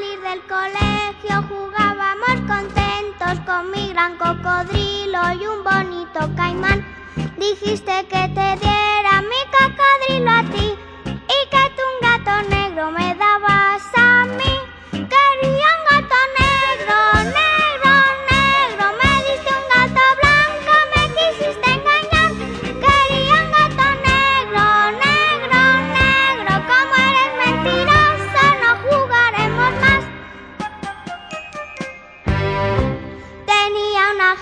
salir del colegio jugábamos contentos con mi gran cocodrilo y un bonito caimán. Dijiste que te diera mi cocodrilo a ti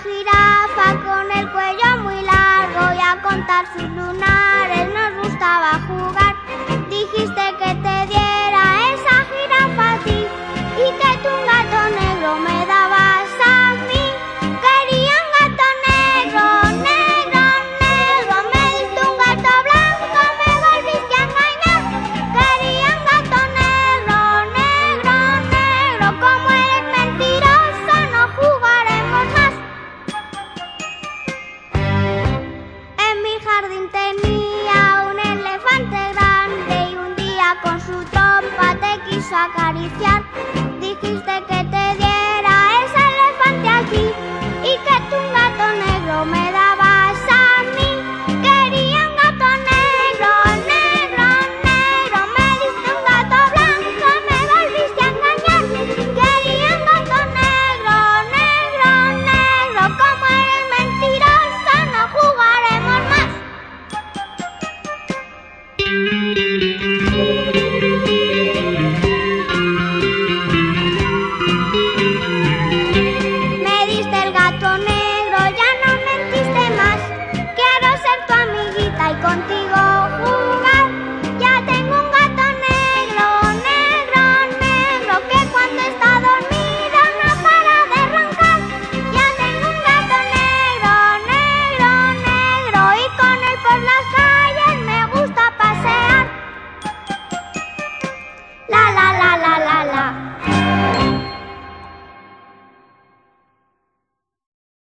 jirafa con el cuello muy largo y a contar sus lunares nos gustaba jugar. Dijiste que te diera esa jirafa a ti y que tú acariciar. Dijiste que